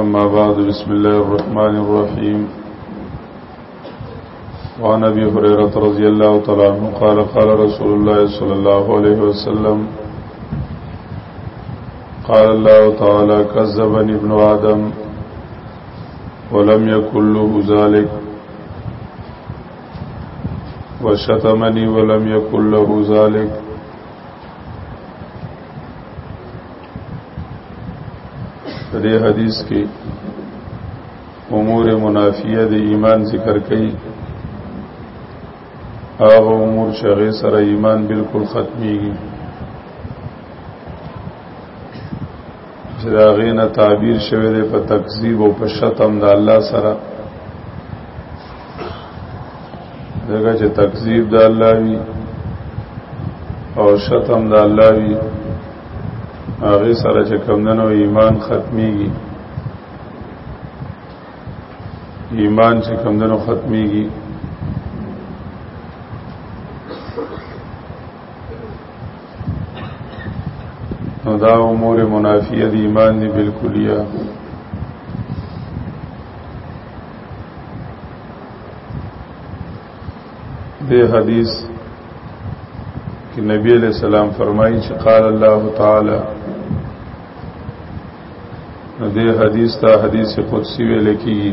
أما بعد بسم الله الرحمن الرحيم وعن أبي حريرة رضي الله تعالى قال قال رسول الله صلى الله عليه وسلم قال الله تعالى كذبني ابن آدم ولم يكن له ذلك وشتمني ولم يكن له ذلك دې حدیث کې امور منافیه د ایمان ذکر کړي هغه امور چې هغه سره ایمان بالکل ختميږي چې دا غینه تعبیر شوی دی په تکذیب او په شتم د الله سره دغه چې تکذیب د الله وی او شتم د الله وی هغه سره چې کمندنو ایمان ختميږي ایمان چې کمندنو ختميږي نو دا امور منافیه دی ایمان دی بالکلیه دی حدیث کہ نبی علیہ السلام فرمائی چې قال الله تعالی نو دی حدیث تا حدیث قدسی ویل کیږي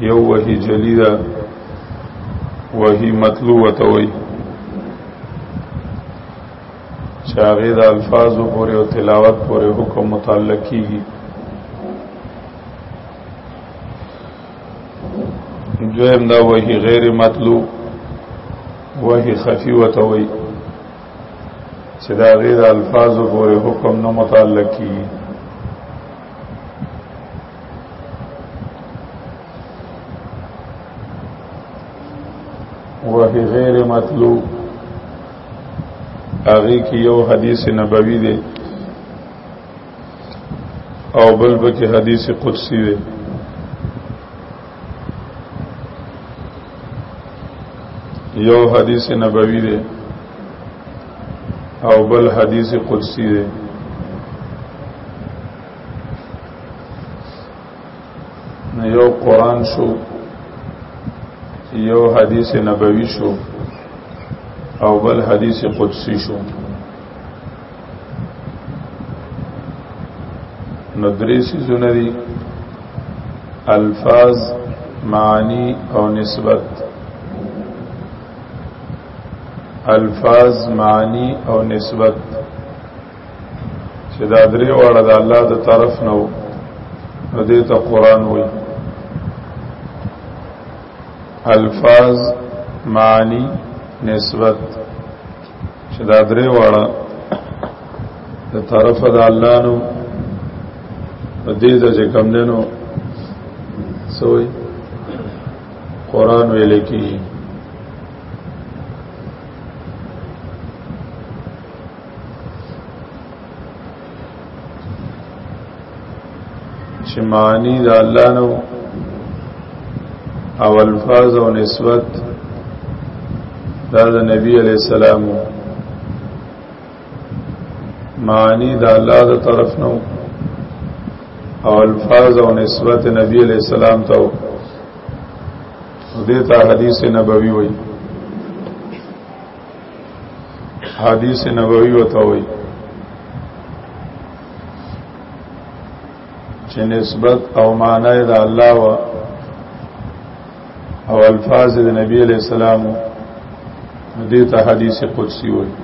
یو وحی جلی دا وحی مطلوبه ته وای چاغه د الفاظ پورې او تلاوت پورې حکم متعلق کیږي دویم دا وحی غیر مطلوب وحی خفی وته وای چې دا غیر الفاظ پورې حکم نه متعلق کیږي وفي غیر مطلوب هغه کې یو حدیث نبوي دی او بل به کې حدیث قدسی دی یو حدیث نبوي دی او بل حدیث قدسی دی نو یو قران شو یو حدیث نبوي شو او بل حدیث قدسی شو نو درې سيزونه دي الفاظ معنی او نسبت الفاظ معنی او نسبت چې دا درې واړه د الله د طرف نه وو نو دې ته قران وایي الفاظ معنی نسبت چې دا درې واړه د طرف د الله نو دې د چې کم دینو سوې قران ویل کیږي چې معنی د الله نو او الفاظ او نسبت دا د نبی علی السلام معنی د الله د طرف نو او الفاظ او نسبت نبی علی السلام ته دې ته حدیث نبوي وایي حدیث نبوی وتوي چې نسبت او معنی د الله و او الفاظ د نبی علیہ السلام دې ته حدیث قدسی وایي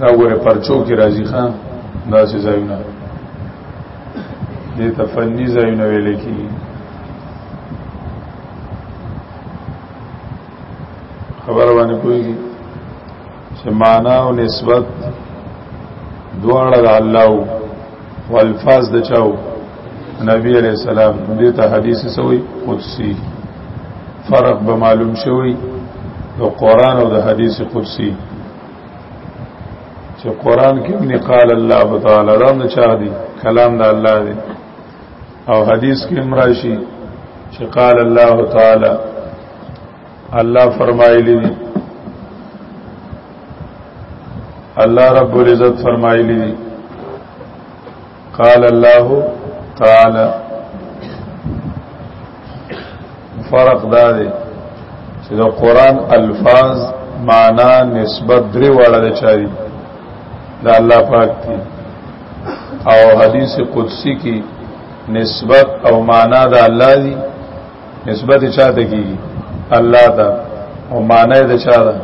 دا غره پرچو کې راځي خان دا سي ځایونه دې ته فنی ځایونه ویل کیږي خبر باندې کوي چې معنا او نسبت دواړه د الله او الفاظ د چاو نبی علیہ السلام دې ته حدیث سوی قدسی فرق به معلوم شوی د قران او د حدیث قدسی چې قران کې ابن قال الله تعالی دا نه چا دي کلام د الله دی او حدیث کې امراشی چې قال الله تعالی الله فرمایلی دی الله رب العزت فرمایلی دی قال الله تعالی فرق دا دی چې د قران الفاظ معنا نسبت درې واړه چاري دا الله پاک دی او حدیث قدسی کی نسبت او معنا دا الله دی نسبت چاته کی الله دا او معنا دا چا دا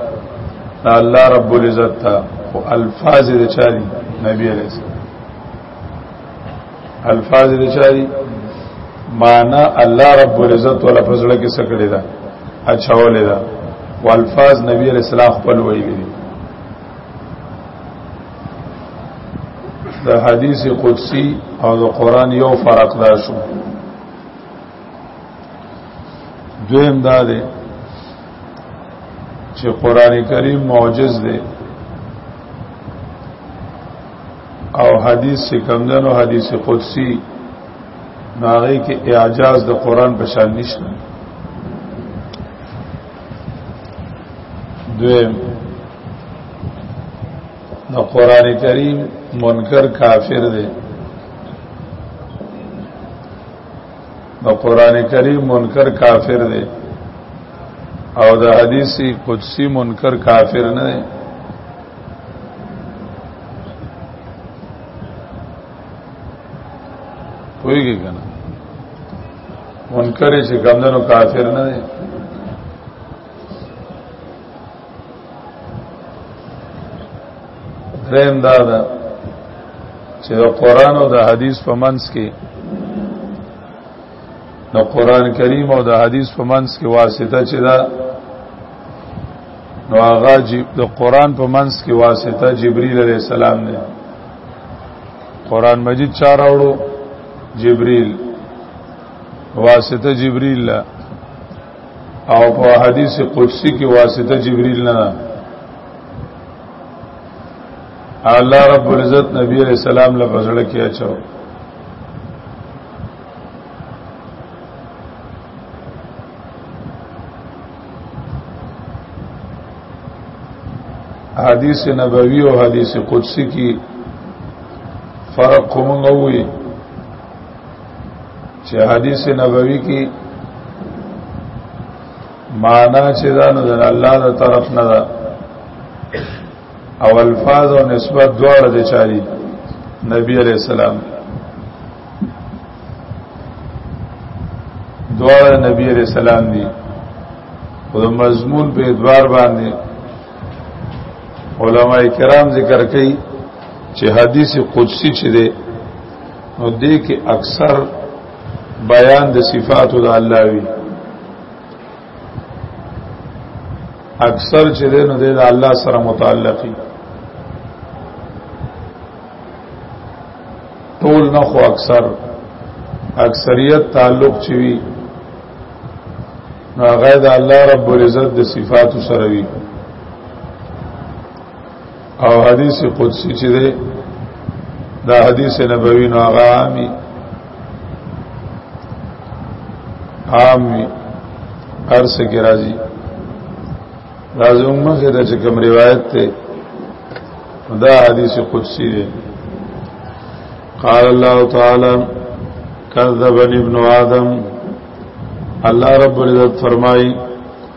الله رب العزت تا او الفاظ دا چا دی نبی علیہ السلام الفاظ دا چا دی معنا الله رب العزت ولا فضل کې سکړی دا اچھا ولې دا والفاظ نبی علیہ السلام خپل ویلي د حدیث قدسی او د قران یو فرق دا شو دویم دا دی چې قران کریم معجز دی او حدیث چې کمندنو حدیث قدسی ناغی کې اعجاز د قران په شان نشته دویم د قران کریم منکر کافر دی د قران کریم منکر کافر دی او د حدیث قدسی منکر کافر نه دی پوهیږي کنه منکرې چې کمدنو کافر نه دی دریم دا ده چې د قران او د حدیث په منځ کې د قران کریم او د حدیث په منځ کې واسطه چې دا نو هغه د قران په منځ کې واسطه جبرئیل علیه السلام نه قران مجید چا راوړو جبريل واسطه جبريل لا او په حدیث قدسی کې واسطه جبريل نه الله رب العزت نبی علیہ السلام له فضل کې اچو حدیث نبوی او حدیث قدسی کی فرق کومنګ وی چې حدیث نبوی کی معنا چې دا نو د الله تر طرف نه ده او الفاظ او نسبت دواړه د چاري نبی عليه السلام دوار نبی علیہ السلام دی او د مضمون په ادوار باندې علما کرام ذکر کوي چې حدیث قدسی چې دی نو دې کې اکثر بیان د صفات د الله وی اکثر چې دی نو دی د الله سره متعلقي ټول نه خو اکثر اکثریت تعلق چې وي نو هغه د الله رب العزت د صفاتو سره وي او حدیث قدسی چې ده دا حدیث نبوی نو هغه عامي عامي ارس کې راځي راځي موږ د چې کوم روایت ته دا حدیث قدسی ده قال الله تعالی کذبنی ابن آدم الله رب العزت فرمائی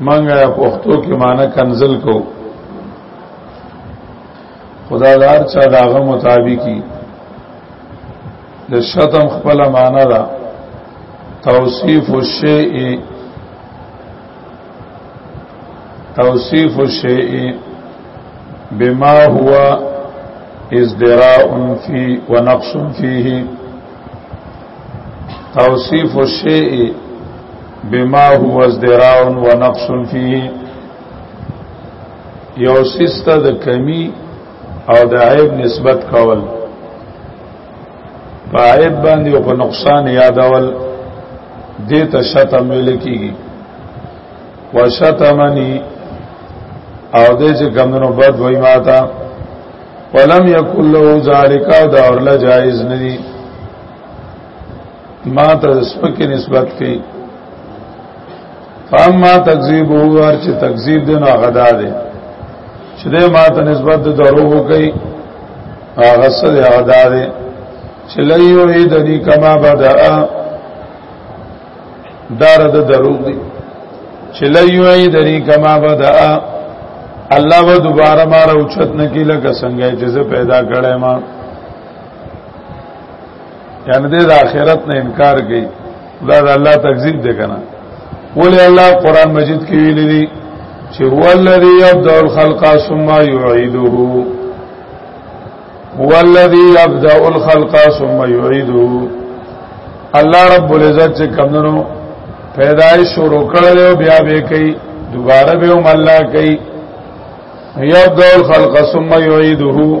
منګه یا پښتو کې معنی کنزل کو خدا دار چا داغه مطابقي د شتم خپل معنی دا توصیف الشیء توصیف الشیء بما هو ازدراء فی ونقص فیه توصیف الشیء بما هو ازدراء و نقص فيه یو سسته د کمی او د عیب نسبت کول په عیب باندې او په نقصان یادول دې ته شتم ویل کیږي وشتمنی او دې چې کمنو بد وای ماتا ولم یکل له ذالک او دا اورله جایز ندی ما ته سپکه نسبت کوي فاما تکذیب هوار چې تکذیب دین هغه ده چې د ما ته نسبت د دروغ کوي هغه سره هغه ده چې لایو ای د دې کما بدا دار د دروغ دی چې لایو ای د دې کما بدا الله و دوباره ما را اوچت نکیله که څنګه چې زه پیدا کړم ما یعنی د آخرت نه انکار کوي دا د الله تکذیب دی کنه ولی الله قران مجید کې ویل دي چې هو الذی یبدا الخلق ثم یعیده هو الذی یبدا الخلق ثم یعیده الله رب العزت چې کمنو پیدایش شروع کړل او بیا به کوي دوباره به هم الله کوي یبدا الخلق ثم یعیده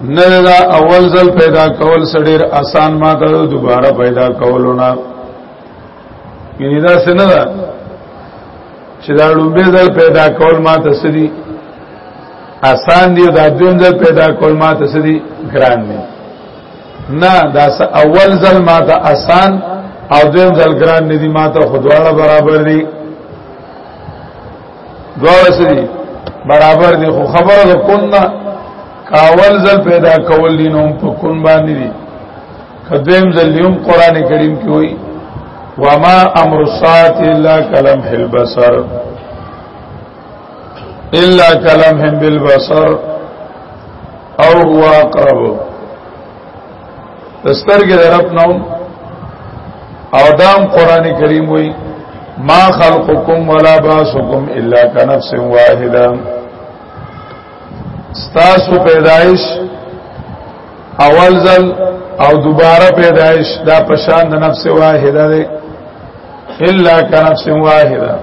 نه دا اول ځل پیدا کول سړیر آسان ما ته دوباره پیدا کولونه یعنی دا څنګه ده چې دا لومبه ځل پیدا کول ما ته سدي آسان دی دا دویم ځل پیدا کول ما ته سدي ګران دی نه دا اول ځل ما ته آسان او دویم ځل ګران ندي ما ته خدواړه برابر دي دواړه سری برابر دي خو خبره ده کنا کاول زل پیدا کول دي نو په کون باندې دي کدیم زلیوم قران کریم کې وایي وما امر الساعه الا کلم البصر الا کلم بالبصر او هو اقرب دسترګې درپ نو او دام قران کریم وی ما خلقکم ولا باسکم الا کنفس واحده ستاسو پیدایش اول ځل او دوباره پیدایش دا پشان د نفس واحده ده الا کنفس واحده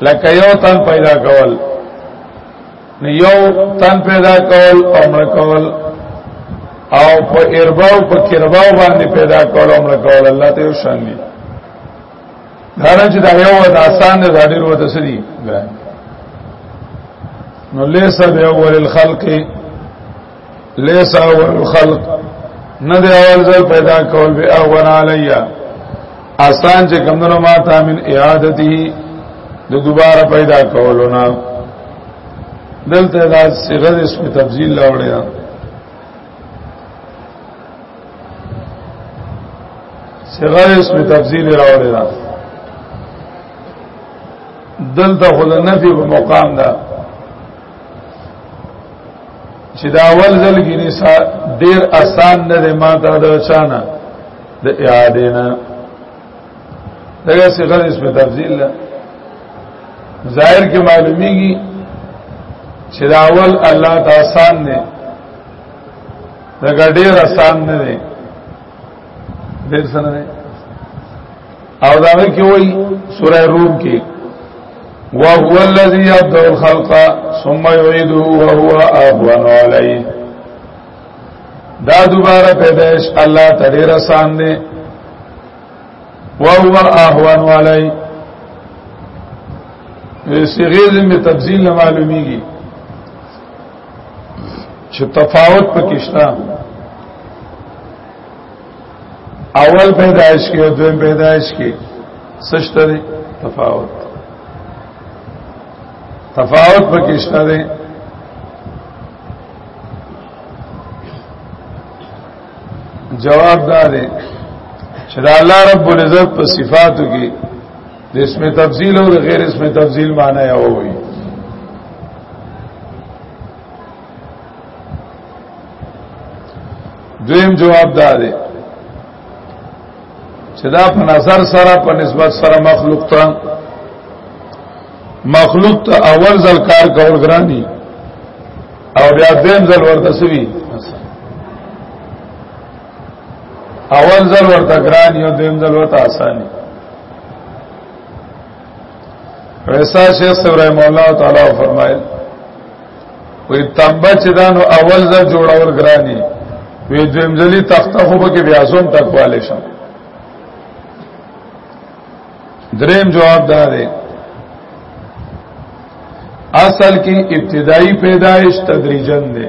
لکه یو تن پیدا کول یو تن پیدا کول او مړ کول او په ارباو په کرباو باندې پیدا کول او مړ کول الله ته یو شان دي دا نه چې دا یو د آسان دی دا ډیر وته سړي نو لیسا به اول الخلق ليس اول الخلق نه دی اول ځل پیدا کول به اول علیا آسان چې کمندونو ما تا من اعادته د دوباره پیدا کولو نه دلته دا صيغه د اسم تفضیل لاوړیا صيغه د اسم تفضیل راوړیا دلته خود نفي په مقام ده چې دا اول ځل کې نساء ډیر آسان نه دی ما ته د چانه د اعاده نه دغه څه غل اسم تفضیل ده ظاهر کې معلومیږي چې دا اول الله ته آسان نه دا ډیر آسان نه دی ډیر سره نه او دا کې وای سوره روم کې وهو الذي يبدأ الخلق ثم يعيده وهو اهون عليه دا دوباره پیدائش الله تعالی رسان دي وهو اهون عليه صيغه زمي تفصيل نه معلوميږي چې تفاوت پکې شته اول پیدائش کې او دویم پیدائش کې سشته دی تفاوت تفاوت پکې شته دی جواب دا دی چې دا الله رب العزت په صفاتو کې د اسم تفضیل او غیر اسم تفضیل معنی یو وي دویم جواب دا دی چې دا په نظر سره په نسبت سره مخلوق ته مخلوق ته اول ځل کار کول ګرانی او بیا دیم ځل ورته سوي اول ځل ورته ګرانی او دیم ځل ورته اساني ویسا شیخ صلی الله علیه و تعالی فرمایل وی تنبه چې دا نو اول ځل جوړول ګرانی وی دویم ځلی تخته خو به کې بیا زوم تکواله شم دریم جواب دا دی اصل کې ابتدایي پیدایش تدریجن دی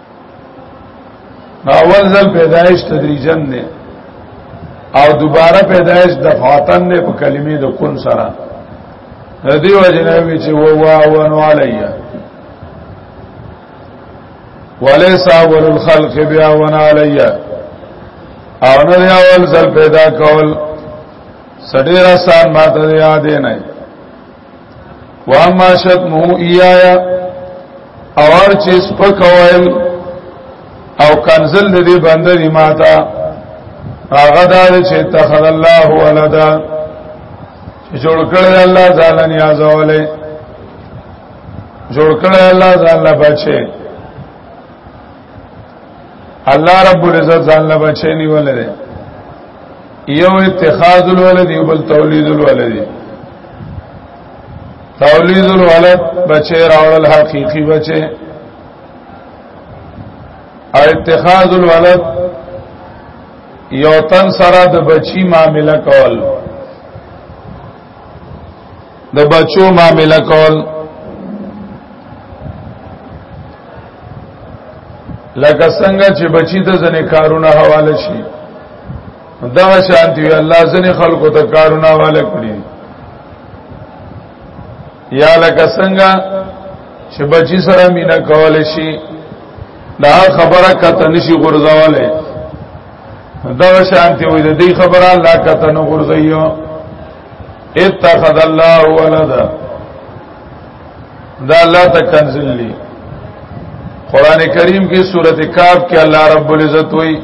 اول ځل پیدایش تدریجن دی او دوباره پیدایش دفعتن دی په کلمې د کن سره دی وجنوی چې و واو نو علیا وليس اول الخلق بیا ون علیا او نه اول ځل پیدا کول سډیر آسان ماته یاد نه واما شتمو ایایا اور چې سپک وایل او کنزل دې بندر ماتا هغه دار چې تخل الله ولدا چې جوړ کړل الله ځان نیاز ولې جوړ کړل الله ځان لا بچي الله رب العزت ځان له بچی نیول دی یو اتخاذ الولد یو بل تولید الولد تولید الولد بچی راول حقیقی بچی او اتخاذ الولد یو تن سره د بچی معاملې کول د بچو معاملې کول لکه څنګه چې بچی ته ځنې کارونه حواله شي دا شانتی وی الله ځنې خلکو ته کارونه حواله کړی یا لکه څنګه چې بچی سره مینا کول شي دا خبره کته نشي غورځواله دا شانتی وی د دې خبره الله کته نه غورځيو اتخذ الله ولدا دا الله تکنزل لی قران کریم کی سورۃ کاف کې الله رب العزت وې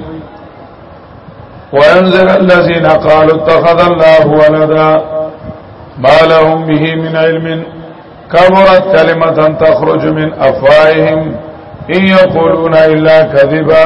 وانذر الذين قالوا اتخذ الله ولدا ما لهم به من علم كبرت كلمه تخرج من افواههم ان یقولون الا کذبا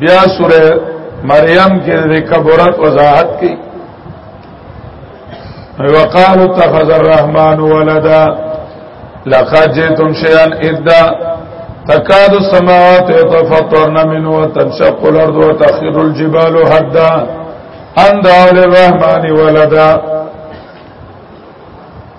بیا سوره مریم کې د کبرت وضاحت کی وقالو تخذ الرحمن ولدا لقد جئتم شيئا ادا تكاد السماوات يتفطرن منه وتنشق الارض وتخر الجبال هدا ان دعوا للرحمن ولدا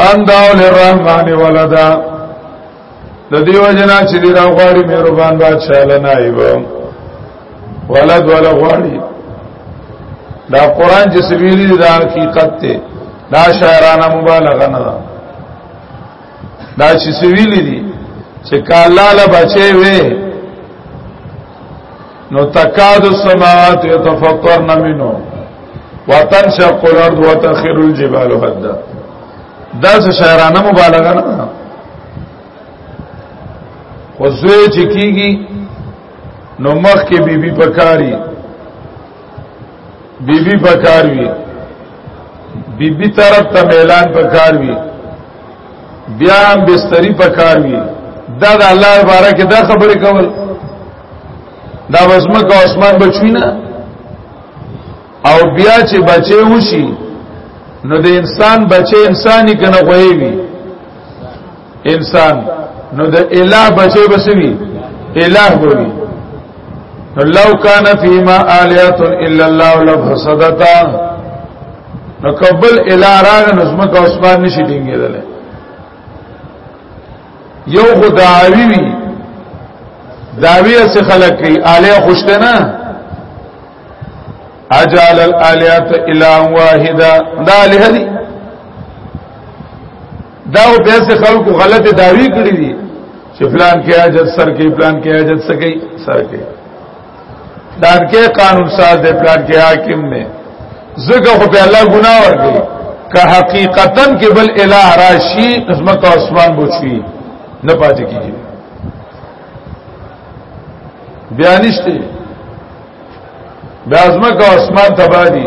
ان داو للرحمن ولدا د دیو جنا چې دی راغواړي مهربان بادشاہ لنایب ولد ولا غواړي دا قران چې سویلی دا حقیقت ته دا شاعرانه مبالغه نه ده دا چې سویلی دي چې کالا لا بچي وي نو تکاد السماوات يتفطرن منه وتنشق الارض وتخر الجبال هدا دا څه شاعرانه مبالغه نه ده خو زوی چې کیږي نو مخ کې بیبي پکاري بیبي پکار وی بیبي طرف ته اعلان پکار وی بیا هم بستری پکار وی دا د الله بارکه دا خبره کول دا وسمک او اسمان بچوي نه او بیا چې بچي وشي نو د انسان بچي انساني کنه غوي وي انسان نو د اله بچي بسوي اله وي نو لو کان فیما الیات الا الله لفسدتا نو قبل اله راغ نظم کا عثمان نشي ټینګېدل یو خداوی وی داوی اس خلق کی الیه خوشته نه اجال الالیات الا واحده دا الیه دی دا او پیس خلق غلط داوی کړی دی چې فلان کې اجت سر کې فلان کې اجت سکے سر کې پلان کې قانون ساز دی پلان کې حاکم دی زګه خو په الله ګناه ورګي که حقیقتا کې بل الہ راشي عظمت او اسمان بوچي نه پاتې کیږي بیا نشته بیا عظمت او اسمان تبا دي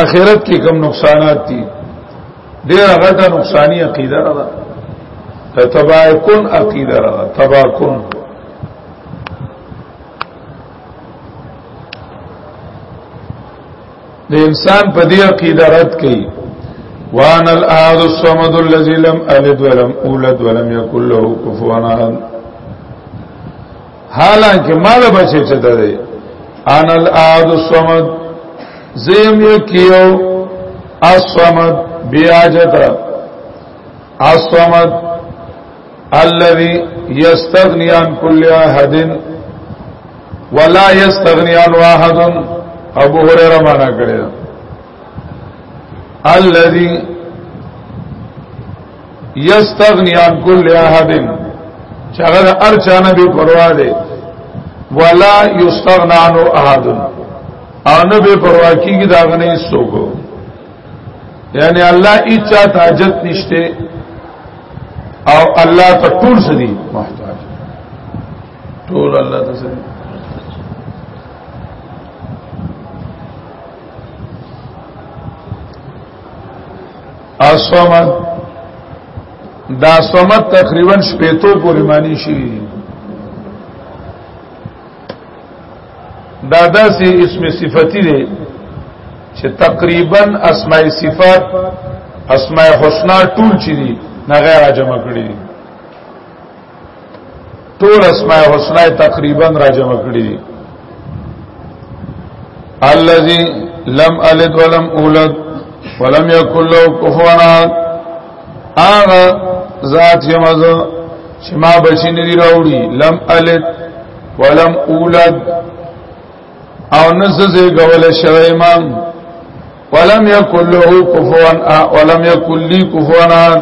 آخرت کې کم نقصانات دي ډېر غټه نقصانی عقیده را ده ته تباہ کن عقیده را ده تباہ کن د انسان په دې عقیده رد کړي وان الاحد الصمد الذي لم الد ولم اولد ولم يكن له كفوا احد حالانکه مال بچی چته دی ان الاد الصمد زیم یکیو الصمد بیاجت اصمد الذي يستغني عن كل احد ولا يستغني عن واحد ابو هريره معنا کړی الذي یستغنی عن کل احد چاغه ارچانه به پروا ده ولا یستغنا عن احد او نه به پروا کیږي دا غنه سوګو یعنی الله اچا تاجت نشته او الله ته ټول سدي محتاج ټول الله ته سدي اسومت دا اسومت تقریبا شپېتو پورې معنی شي دا داسې اسم صفتی دی چې تقریبا اسماء صفات اسماء حسنا ټول چي دي نه غیر جمع کړی دي ټول اسماء الحسنا تقریبا راجم کړی دي الذي لم الد ولم اولد ولم يكن له كفوا احد هغه ذات یمزه چې ما بچی نه دی راوړي لم الد ولم اولد او نزه زه غول شوی امام ولم يكن له كفوا ولم يكن لي كفوا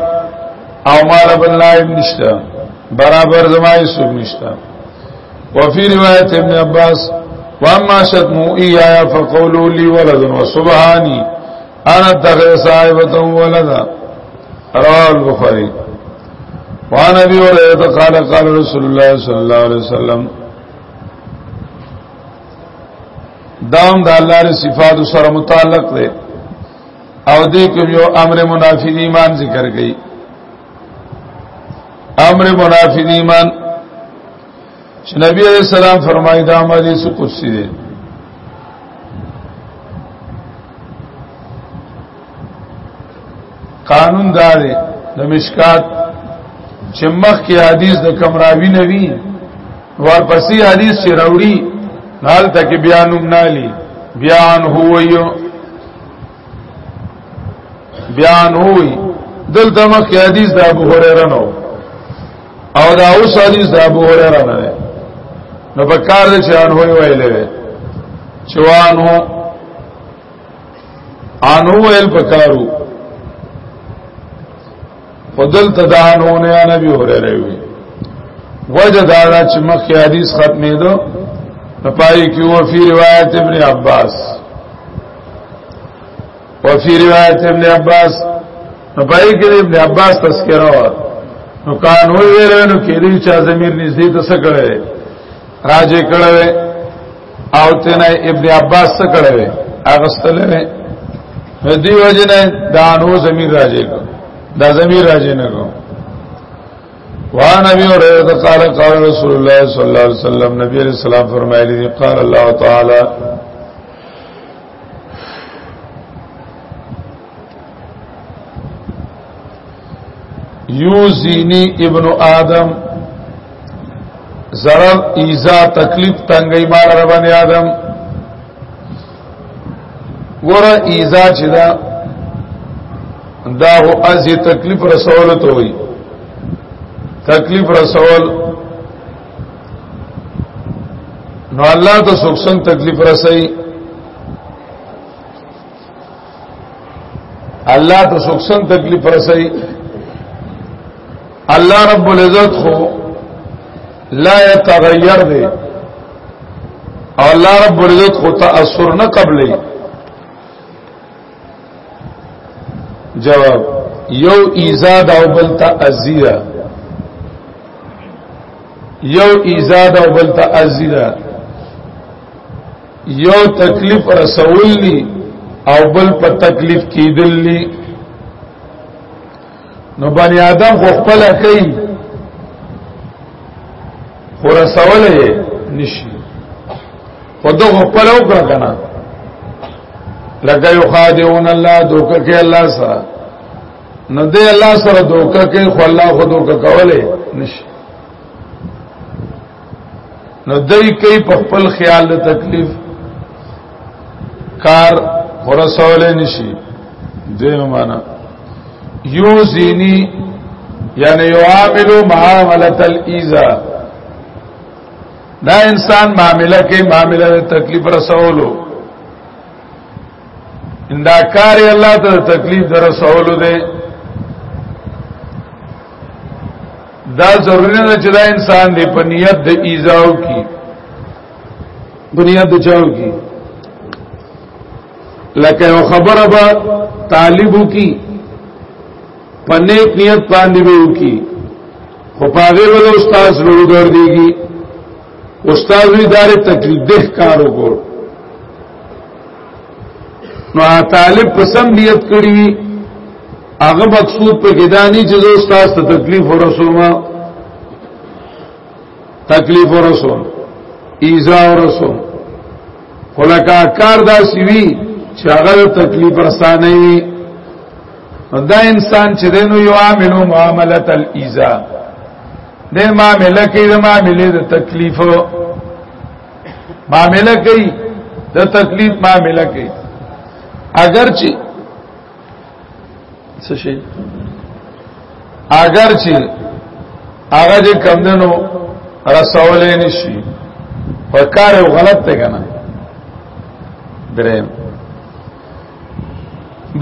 او ما بن الله نشتا برابر زمای سب وفي روايه ابن عباس واما شتمو ايايا فقولوا لي ولد وسبحاني انا اتخذ صاحبته ولدا رواه البخاري وعن ابي هريره قال قال رسول الله صلى الله عليه وسلم دام د الله ر صفات سره متعلق دی او دې کوم یو امر منافی د ایمان ذکر کړي امر منافی د ایمان چې نبی علیہ السلام فرمایي دا حدیث قدسی دی قانون دا دی د مشکات چې مخ کې حدیث د کمراوی نوی ورپسې حدیث چې راوړي حال تک بیا نوم نالی بیا ان هویو بیا ان هوی دلته مخ کې حدیث د ابو هريره نو او دا اوس حدیث د ابو هريره نه نو په کار دې چې ان هوی ویلې چې وانه انو ویل پکارو خدل تدانو نه نبی هرره وی وجه دا چې مخکې حدیث ختمې دو پای کې و فی روایت ابن عباس و فی روایت ابن عباس پای کې ابن عباس تذکرہ و نو کان وی ویل نو کې دې چا زمير نږدې ته سکړې راجه کړوي او تنه ابن عباس څخه کړوي هغه ستلوي دی وجنه دا نو زمير راجه کو دا زمير راجه نه کو وان ابي هريره قال قال رسول الله صلى الله عليه وسلم نبي عليه السلام فرمایلی قال الله تعالی یوزینی ابن آدم ضرر ایزا تکلیف تنگی مال ربن آدم ور ایزا چې دا دا هو ازي تکلیف رسول ته وي تکلیف رسول نو الله ته څوک څنګه تکلیف رسي الله ته څوک څنګه تکلیف رسي الله رب العزت خو لا يتغير دی او الله رب العزت خو تاثر نه قبلې جواب یو ایزا دا او بل تا ازیرا یو ایزا دا او بل تا ازیرا یو تکلیف رسول لی او بل په تکلیف کیدل لی نو بنی آدم خو خپل کوي خو رسول نشي خو دو خپل او کړ کنه لکه یو خادعون الله دوکه کې الله سره نو دې الله سره دوکه کې خو الله خو دوکه کوله نشي نو دای کوي په خپل خیال د تکلیف کار ورسول نشي دیو معنا یوزینی یعنی یعاملو معاملت الایزا دا انسان معاملہ کې معاملہ تکلیف رسولو اندا کار الله ته تکلیف در رسولو دی دا ضروری نه چې دا انسان دی په نیت د ایزاو کی په نیت د چاو کی لکه یو خبره به طالبو کی په نیک نیت باندې وو کی خو پاغه ول استاد نو ګرځيږي استاد وی دار تکلیف ده کار وکړ نو طالب په سم نیت کړی هغه مقصود په ګدانی چې زه استاد ته تکلیف ورسوم تکلیف ورسوم ایزا ورسوم خلکا کار دا سیوی چې هغه تکلیف رسانه وي دا انسان چې دینو یو عاملو معاملت الیزا د معاملې کې د معاملې د تکلیف معاملې کې د تکلیف معاملې کې اگر چې څه شي اگر چې هغه چې کم دنو رسولې نشي فکر غلط ته کنه درم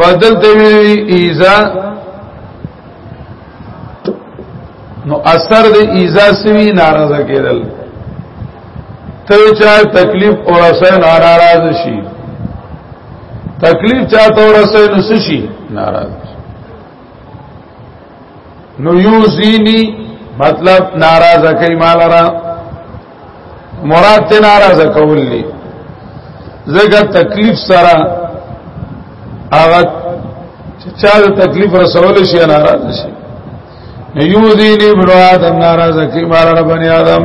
بدل ته وی ایزا نو اثر د ایزا سوی ناراضه کېدل ته چا تکلیف او رسای ناراض شي تکلیف چا ته رسای نو شي ناراض نو یوزینی مطلب ناراضه کوي مال را مراد ته ناراضه کول دي زګه تکلیف سره هغه چا د تکلیف رسول شي ناراضه شي یوذینی ابن آدم ناراضه کی مال ربن آدم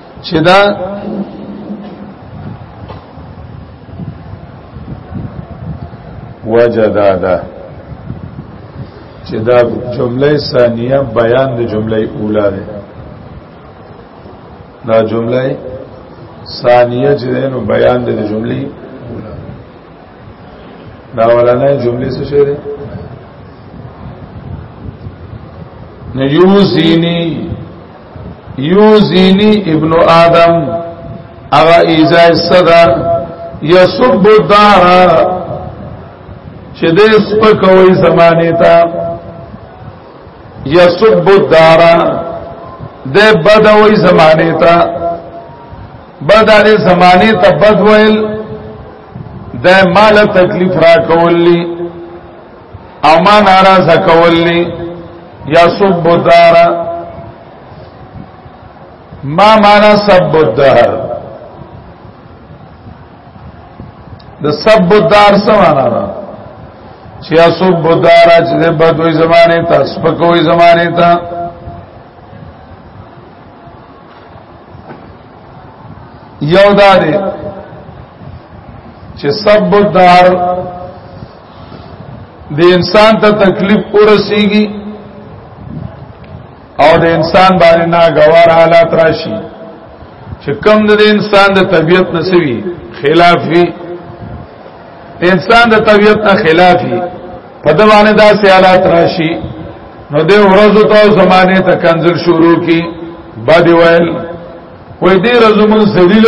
چې دا وجدا ده چې دا جمله ثانیه بیان د جمله اوله ده دا جمله ثانیه چې ده نو بیان د جمله اوله دا ولنه جمله څه شی ده نو یوزینی یوزینی ابن آدم اغا ایزای صدا یسب الدارا چه ده سپکوی زمانی تا یسب الدارا ده بدوی زمانی تا بد علی زمانی تا بدویل ده مال تکلیف را کولی او ما ناراض کولی یا سب الدار ما معنا سب الدهر د سب الدار څه معنا ده چې یا سب الدار چې د بدوي زمانه ته سپکوي زمانه ته یو دا دی چې سب الدار د انسان ته تکلیف ورسیږي او د انسان باندې ناګوار حالات راشي چې کم د انسان د طبیعت نسوي خلاف وي انسان د طبیعت نه خلاف وي په دوانه داسې حالات راشي نو د ورځو ته زمانه ته کنزل شروع کی بد ویل وې دې رزمون ذلیل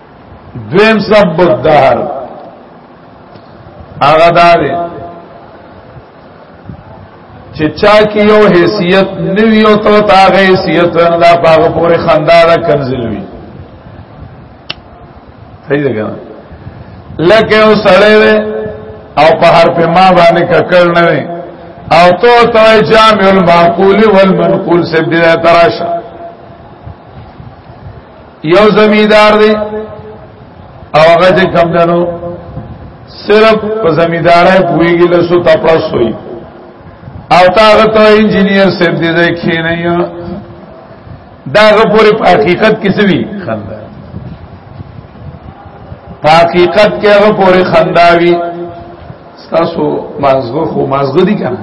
دویم سب الدهر هغه داري چې چا کې یو حیثیت نوی او تو تاغه حیثیت دا پاغه پورې خندا را کنزل وی صحیح ده کنه لکه او سړی او په هر په ما باندې ککړ نه وي او تو ته جامع المعقول والمنقول سے دې تراشه یو زمیدار دی او هغه چې کم دنو صرف په زمیدارای پویږي له سو تپرس وي او تاغه ته انجنیر سیب دی دی کې نه یا داغه پوری په حقیقت کې سوي خندا په حقیقت کې هغه پوری خنداوي تاسو مازغه خو مازغه دي کنه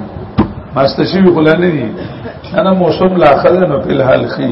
ماستشوی خلانه دي انا موسم لا خلنو په الحال خي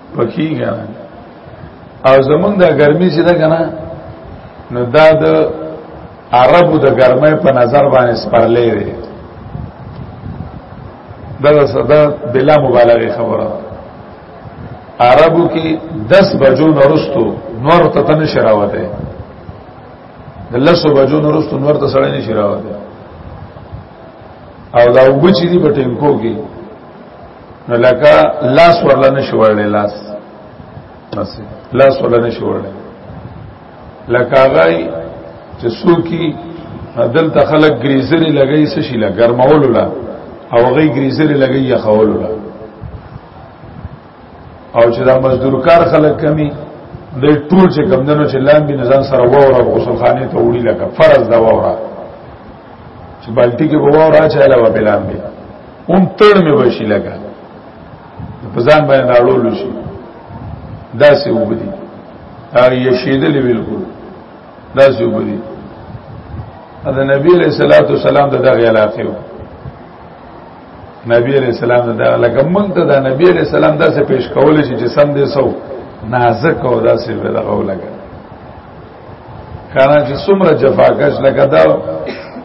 پکې غواړي او زمونږ د ګرمي چې ده کنه نو دا د عربو د ګرمۍ په نظر باندې سپرلې دی دا صدا بلا مبالغه خبره عربو کې 10 بجو نورستو نور ته تنه شراوته د لسو بجو نورستو نور ته سړی نه شراوته او دا وبچی دی په ټینکو کې نو لکه لاس ورله نشي ورلې لاس بس لاس ورله نشي ورلې لکه هغه چې سوکي دل ته خلک گریزری لګي څه شي لا ګرمول لا او هغه گریزری لګي یا خول لا او چې دا مزدور کار خلک کمی د ټول چې کمندونو چې لاندې نزان سره وره غسل خانه ته وړي لکه فرض دا وره چې بالټي کې بوا را چاله و بلان به اون تړ مې وشي لګا په ځان باندې راړول شي داسې وبدي هغه یې شیدلې بالکل داسې وبدي دا نبی علیہ الصلوۃ والسلام د دغه علاقه و نبی علیہ السلام دا لکه مونږ ته دا نبی علیہ السلام داسې پیش کول شي چې سم دې سو نازک او داسې دغه ولګا کانا چې څومره جفاکش لکه دا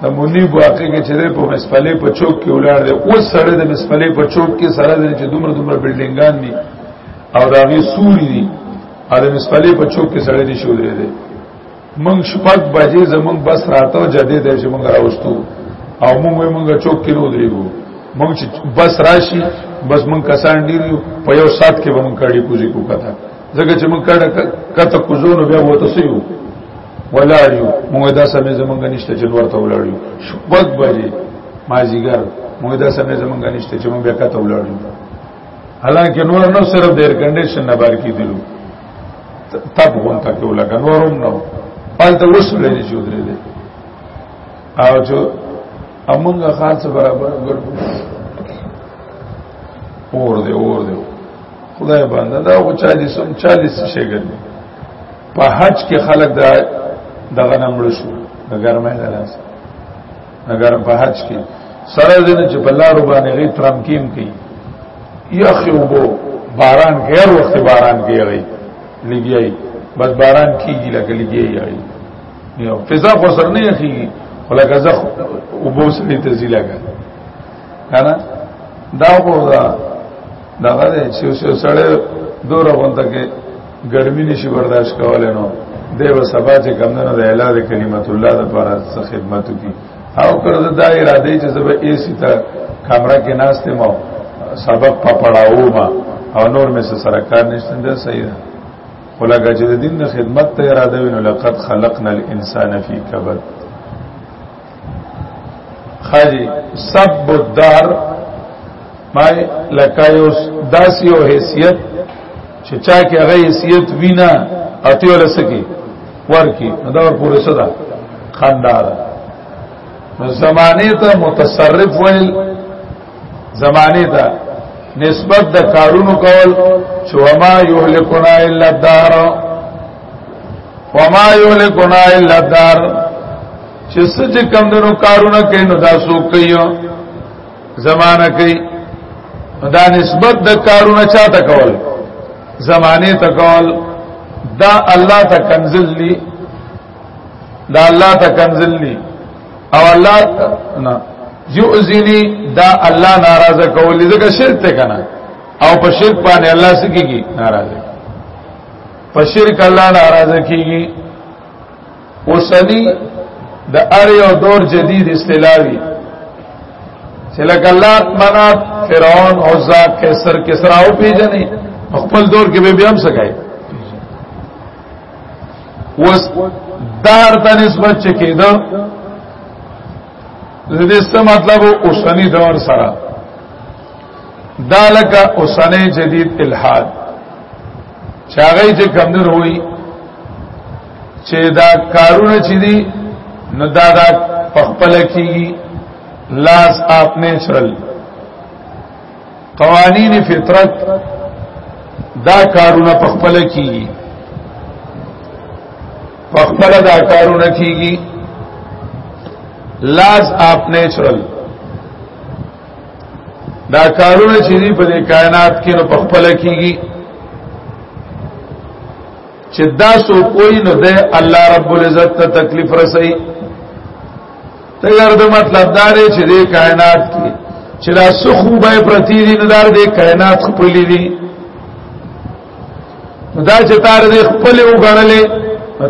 د منیب واقع کې چې په مسپلې په چوک کې ولاړ دی اوس سره د مسپلې په چوک کې سره د چې دومره دومره بلډینګان دي او راغي سوري دي او د مسپلې په چوک کې سره دي شو دی موږ شپږ بجې زموږ بس راته جدي دی چې موږ راوستو او موږ موږ چوک کې نو درېګو موږ چې بس راشي بس موږ کسان ډیر په یو سات کې به موږ کړي کوزي کو کته ځکه چې موږ کړه کته کوزونو بیا وته سيو ولاړیو موږ دا سمې زمونږ نشته چې ورته ولاړیو شپږ بجې مازیګر موږ دا سمې زمونږ نشته چې موږ بیا کته ولاړیو حالانکه نور نو صرف د ایر کنډیشن نه بار کیدلو تب غون تک ولګا نورم نو پالته وسولې نه شو درې دي او چې امونګه خاص برابر ګرځو اور دې اور دې خدای باندې دا او چا دي سم 40 شي ګل په حج کې خلک دا دغه نمړ شو نګر مې نه راځي نګر په حج کې سره دې چې په لارو باندې غي ترام کیم کوي یخ وبو باران کې هر وخت باران کې غي لګي بس باران کیږي لکه لګي غي یو فضا خو سر نه کیږي ولکه زخ وبو سړي ته زی لګا کنه دا خو دا غره چې یو سړی دوره غونډه کې ګرمي نشي برداشت کولای نو دیو سبا چې کمنه د اعلان کلمت الله د پر خدمت کی او کړه دا اراده چې زب ای سی ته کمره کې ناشته مو سبق په پړاو ما او نور مې سره کار نشته دا صحیح ده ولګه چې د دین د خدمت ته اراده وینو لقد خلقنا الانسان فی کبد خاجی سب الدار ما لکه یو داسی او حیثیت چې چا کې هغه حیثیت وینا اتی ولا سکی ورکی دا ور پورې صدا خندار زمانه ته متصرف ویل زمانه ته نسبت د کارونو کول چې وما یهلکنا الا الدار وما یهلکنا الا الدار چې سج کم دنو کارونه کوي نو دا سو کوي زمانہ کوي دا نسبت د کارونه چاته کول زمانه ته کول دا الله ته کنزل دي دا الله ته کنزل دي او الله نه یؤذنی دا الله ناراضه کول ځکه شرک ته کنه او په شرک باندې الله سکیږي ناراضه په شرک الله ناراضه کیږي اوسنی د ار یو دور جدید اصطلاحي چې لکه لات منات فرعون عزا قیصر کسرا او پیجنې خپل دور کې به بیا هم سګای وس دار ته نسبت چې کېده د دې څه مطلب اوسنی دور سره دالک اوسنی جدید الحاد چاغې چې کمنر وای چې دا کارونه چې دي نو دا دا پخپل کیږي لاس اپ نیچرل قوانین فطرت دا کارونه پخپل کیږي پخپل دا کارونه کیږي لاس اپ نیچرل دا کارونه چې دی په کائنات کې نو پخپل کیږي چې دا سو کوئی نو ده الله رب العزت ته تکلیف رسي ته یار د مطلب دارې چې د کائنات کې چې دا سخو به پرتی دي نه دار د کائنات خپل دي دا چې تار دې خپل وګڼلې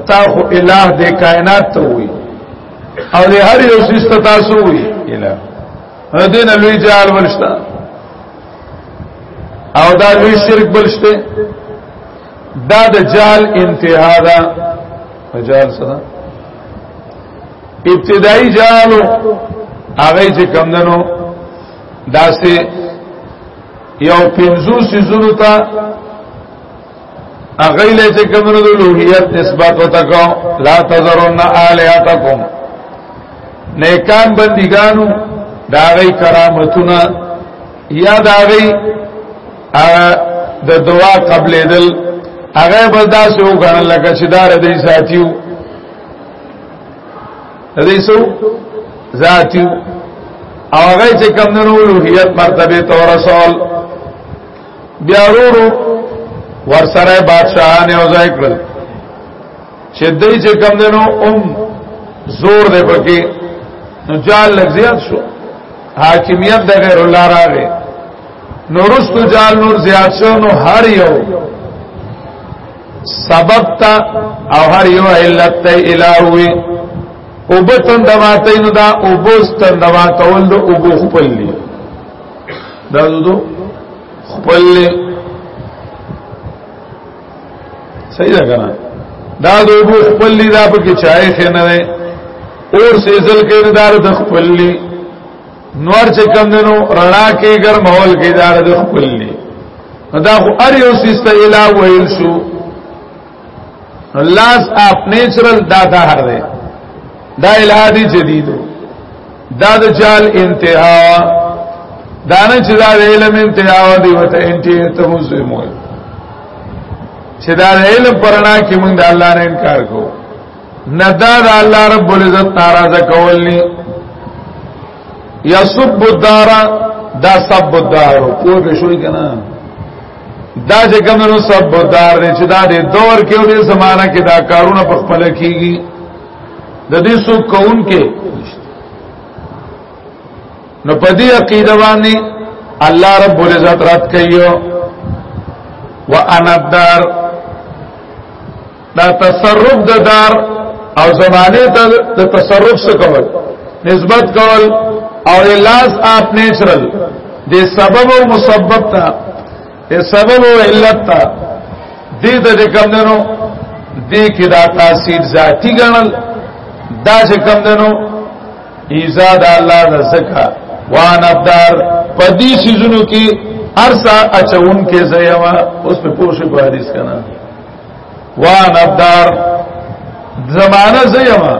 تا خو الہ د کائنات ته وي او د هر یو سیست تاسو وي الہ دین لوی جال ولشتا او دا لوی شرک بلشته دا د جال انتها دا جال سره ابتدایي جالو هغه چې کم دنو داسې یو پنځو سيزونو ته هغه له چې کم دنو د لوهیت نسبت وتا کو لا تذرون الہاتکم نیکان بندګانو دا غي کرامتونه یا دا غي د دعا قبلې دل هغه به داسې وګڼل لکه چې دار دې ساتیو دې سو ذاتیو او هغه چې کم نه اولوهیت مرتبه تو رسول بیا ورو ور سره بادشاہان او ځای کړل چې دې چې کم نه ام زور دې پکې نو جال لګزیات شو حاکمیت د غیر الله راغی نورستو جال نور زیات شو نو هر یو سبب تا او هر یو علت ته الهوی او بتن دماتی نو دا او بوستن دما کول دو او بو خپل لی دا دو دو خپل لی صحیح دا کنا دا دو او بو خپل لی دا پکی چاہی خینه اور سیزل کئی ندار دا خپل لی نور چې کم دنو رڼا کې ګرمول کې دار د خپل نه دا خو ار یو سیسته الا ویل شو لاس اپ نیچرل دا دا هر دی دا الہادی جدیدو دا د جال انتها دانه چې دا علم انتها دی وته انتها ته مو زه مو چې دا علم پرانا کې موږ د الله نه انکار کوو نه دا د الله رب العزت ناراضه کول نه یسب الدار دا سب الدار کوی به شوی کنه دا چې کومو سب الدار دی چې دا د دور کې او د زمانہ کې دا کارونه په خپل کېږي د دې سو کون کې نو په دې عقیده باندې الله رب العزت رات کوي وانا الدار دا تصرف د دار او زمانه ته د تصرف څخه کول نسبت کول او لاس اپ نیچرل د سبب او مسبب ته د سبب او علت ته دې د کوم دنو دې کې دا تاثیر ذاتی ګڼل دا چې کوم دنو ایزا د الله د زکا وان ابدار پدی سيزونو کې ارسا اچون کې زيما اوس په پوښې په حدیث کنا وان ابدار زمانہ زیما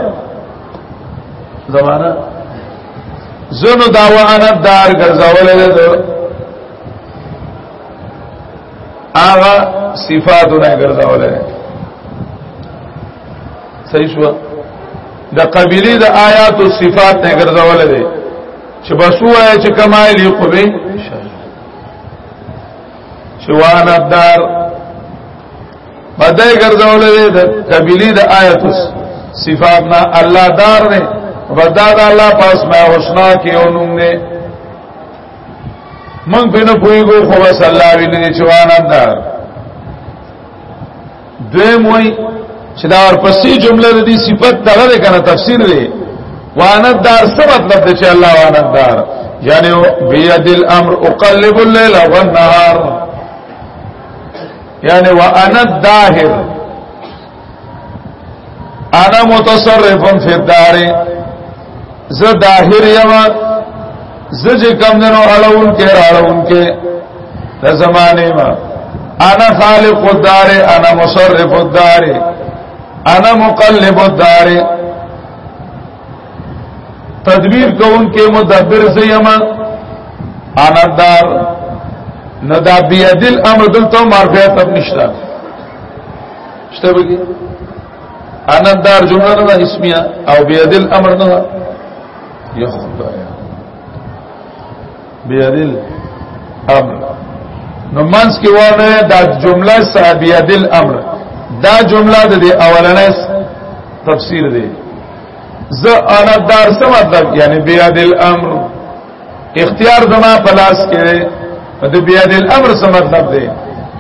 زمانہ زنو دا وان ابدار ګرځول له هغه صفاتو نه ګرځول صحیح شو د قبيله د آیات او صفات نه ګرځول دي چې بس وای چې کمال یې قبه شوان الدار بدای ګرځولې د قبيله د آیت صفات نه الله دار نه ودا د الله پاس ما حسنا کې اونم نه من په نه پويګو خو بس الله ویني چوان الدار دویم وای چې دا ورپسې جمله د دې صفت دغه ده کنه تفسیر دی وانت دار څه مطلب دی چې الله وانت دار یعنی بيد الامر اقلب الليل والنهار یعنی وانا الظاهر انا متصرف فی الدار زه داهر یم زه چې کم دنو اړون کې راړون کې د زمانه ما انا خالق الدار انا مصرف الدار انا مقلب الدار تدبیر کون کې مدبر زه یم انا دار نو دا بیدل امر دلته مرفعت نشته شته بگی انا دار جمله نه اسميه او بيد الامر نه يا خدای بيد الامر نو منس کې وانه دا جمله صاحب بيد الامر دا جمله د اولنې تفسیر دی ز انا دار څه مطلب یعنی بيد الامر اختیار زما پلاس کې د بیا د امر څه مطلب دی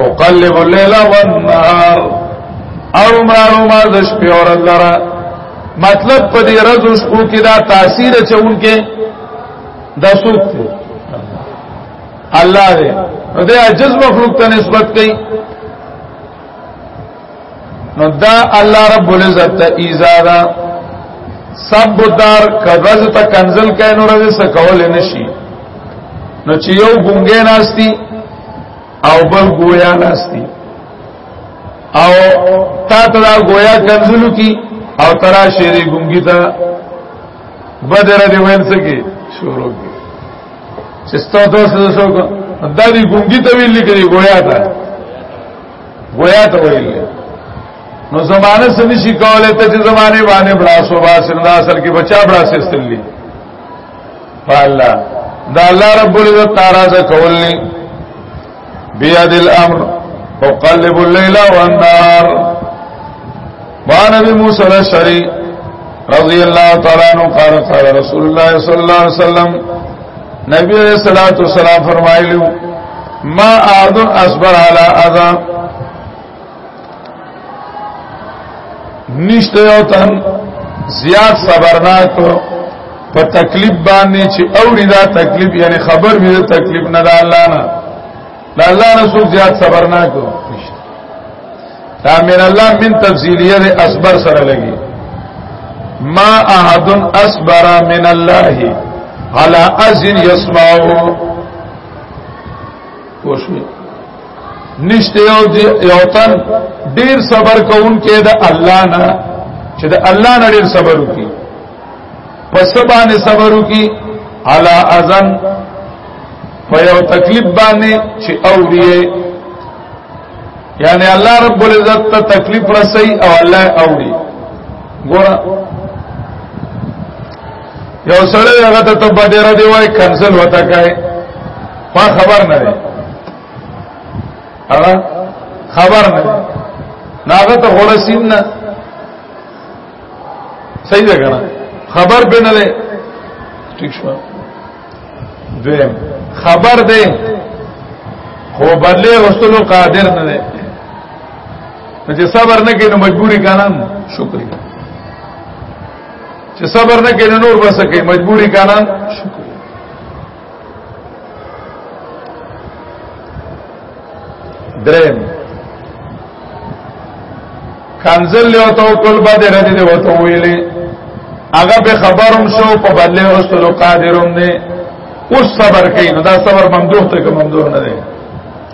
او قلب الليل والنهار او مرانو ما د شپې اور لرا مطلب په دې رز شپو کې دا تاثیر چونکه د سوق دی الله دې دې عجز مخلوق ته نسبت کړي نو دا الله رب العزت ته ایزا دا سب دار کغز ته کنزل کین نو رزه سکول نشي نو چې یو ګونګې ناشتي او بل گویا ناشتي او تا ترا گویا کنزلو کی او ترا شیری ګونګی ته بدر دی ویل سکی شروع کی چې ستو ته څه شو کو دا دی ګونګی ته ویل کړي گویا ته گویا ته ویل نو زمانه سمې شي کوله ته چې زمانه باندې بلا سو با صلی الله اصل کې بچا بلا سي استلی فالله دا الله رب العزت تعالی ز کولني بیا دل امر وقلب الليل والنهار وعن ابي موسى الاشعري رضي الله تعالى عنه قال قال رسول الله صلى الله عليه وسلم نبی علیہ الصلوۃ والسلام فرمایلی ما احد اصبر على اذى نشته یو تن زیات صبرناک په تکلیف باندې چې اوري دا تکلیف یعنی خبر وي دا تکلیف نه د الله نه دا الله رسول زیات صبرناک و دا من الله من تفصیلیه ده اصبر سره لگی ما احد اصبر من الله على ازن يسمعو پوشوی نشته یو تن ډیر صبر کوونکې ده الله نه چې ده الله نه ډیر صبر وکړي پس باندې صبر وکي علا اذن فیو تکلیف باندې چې اوریه یعنی الله رب العزت ته تکلیف رسي او الله اوري ګور یو سره هغه ته بدر دی وای کنسل وتا کای ما خبر نه دی هغه خبر نه ناغه ته غوړسین نه صحیح ده کنه خبر به نه ده ٹھیک شو دویم خبر ده خو بدله غستلو قادر نه ده چې صبر نه کینو مجبوری کانم شکر چې صبر نه کینو نور بس کې مجبوری کانم شکر درم کنزل له تو کول به د ردی دی وته ویلې هغه به خبروم شو په بدله ورستلو قادروم نه اوس صبر کوي نو دا صبر ممدوح ته کوم ممدوح نه دی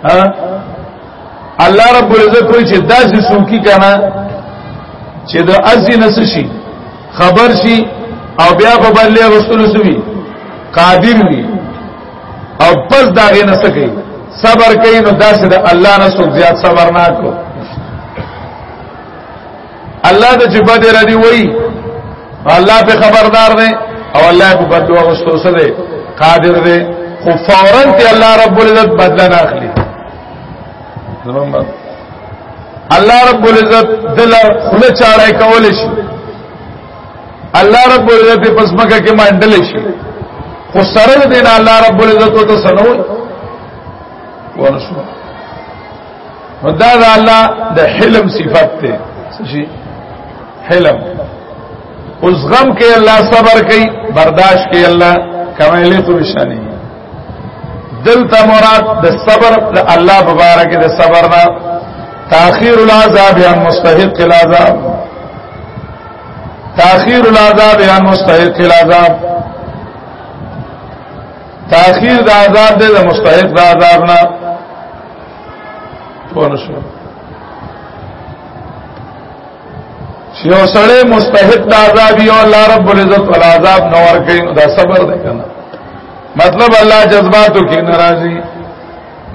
ها الله رب العزت وی چې داسې سوکی کنه چې د ازي نس شي خبر شي او بیا په باندې رسول سوي قادر وي او پس دا غي نه سکی صبر کوي نو داسې د الله نه څوک زیات صبر نه کو الله د چې بده ردی وای الله په خبردار دی او الله په بدو غوښتو سره قادر دی خو فورا ته الله رب العزت بدل نه اخلي زمونږ الله رب العزت دل خله چاړه کول شي الله رب العزت پس مکه کې منډل شي خو سره دین الله رب العزت ته سنوي ورسو دا الله د حلم صفت ته شي حلم اوس غم کې الله صبر کوي برداشت کوي الله کمالې ته نشانه دلته مراد د صبر د الله مبارک د صبر نه تاخير العذاب عن مستحق العذاب تاخير العذاب عن مستحق العذاب تاخير د عذاب د مستحق د عذاب نه پوه نشو چې یو سړی مستحق د عذاب یو الله رب العزت ول عذاب نه ورکړي نو دا صبر دی کنه مطلب الله جذباتو کې ناراضي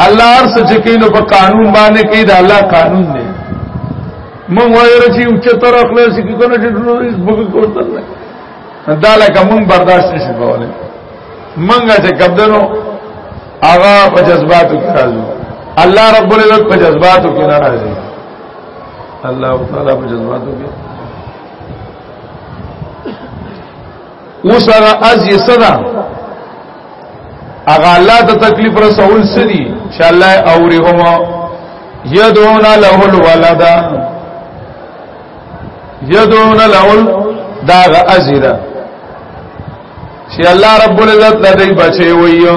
الله هر څه چې کینو په قانون باندې کې دا الله قانون دی مونږ وایو چې اوچ تر خپل سکی کنه چې ټول بګ کوتل نه دا لکه مونږ برداشت نشو کولای مونږ چې کبدنو هغه په جذباتو کې راځو الله رب العزت په جذباتو کې ناراضي الله تعالی په جذباتو کې اوس هغه از یې صدا هغه الله ته تکلیف رسول سدي چې الله اوري هم يدعون له الولد يدعون له دا ازیدا چې الله رب العزت لدی بچي ویو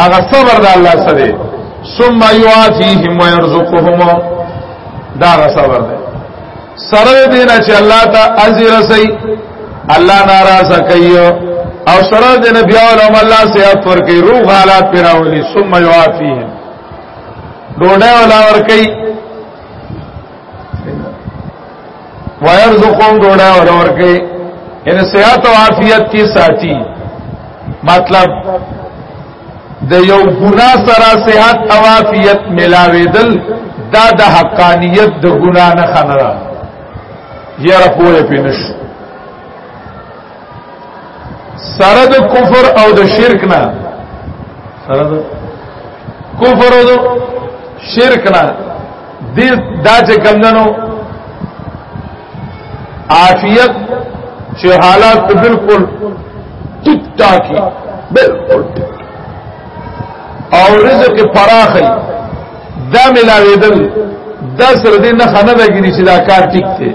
هغه صبر د الله سره ثم يعافيهم ويرزقهم دا صبر دی سره دینا چې الله ته اجر سي الله ناراض کوي او سره دینا بیا ولهم الله صحت ورکي روح حالات پیراولي ثم يعافيهم ډوډۍ ولا ورکي ويرزقهم ګوډا ورور کې ان صحت او عافیت کې ساتي مطلب د یو ګنا سره صحت او عافیت ملاوېدل دا د حقانیت د ګنا نه خنره یره پوهه پینش سره د کفر او د شرک نه سره د کفر او د شرک نه د دا چې کمندنو عافیت چې حالات ته بالکل ټیک ټاکي بالکل او رزق پراخي دا ملاویدل دا سره دې نه خنه لګی چې دا کار ټیک دی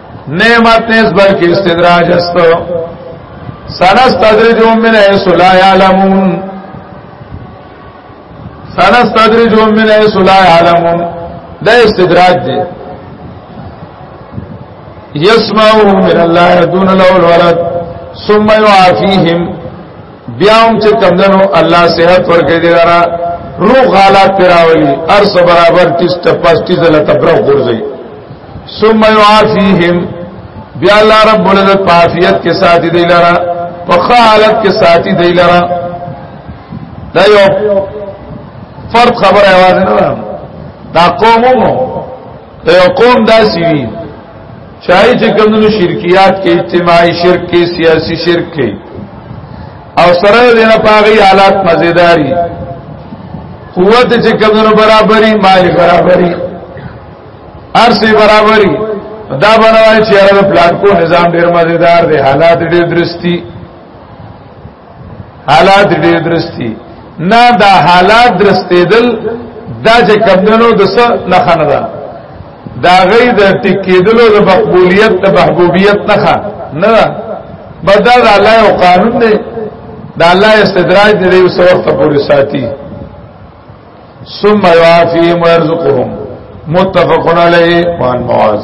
نعمت نیز بلکہ استدراج استو سنستدرجون من ایسو لا یعلمون سنستدرجهم من ایس لا یعلمون دا استدراج دی یسمعوهم من الله دون له الولد ثم يعافيهم بیا هم چې کمدنو الله صحت ورکړي دی لاره روغ حالات پیراولي ارس برابر تیس تپس تیز الله تبرغ ګرځي ثم يعافيهم بیا الله رب العزت عافیت کې ساتي دی لاره په حالت کې ساتي دی لاره دا یو فرد خبره आवाज نه دا قومو ته یو قوم داسي وي چاہی چې کومو شرکیات کې اجتماعي شرک کې سیاسي شرک کې او سره دې نه پاغي حالات مزیداری قوت چې کومو برابرۍ مال برابرۍ ارسي برابرۍ دا بنوای چې هغه پلان کو نظام ډیر مزیدار دی حالات ډیر درستی حالات ډېر درستي نه دا حالات درستېدل دا چې کمدنو د څه نه خنه ده دا غي د ټکېدلو د مقبولیت د محبوبیت نه نه بدا د الله او قانون دی د الله استدراج دی یو څو وخت پورې ساتي ثم يعافيهم ويرزقهم متفق عليه وعن معاذ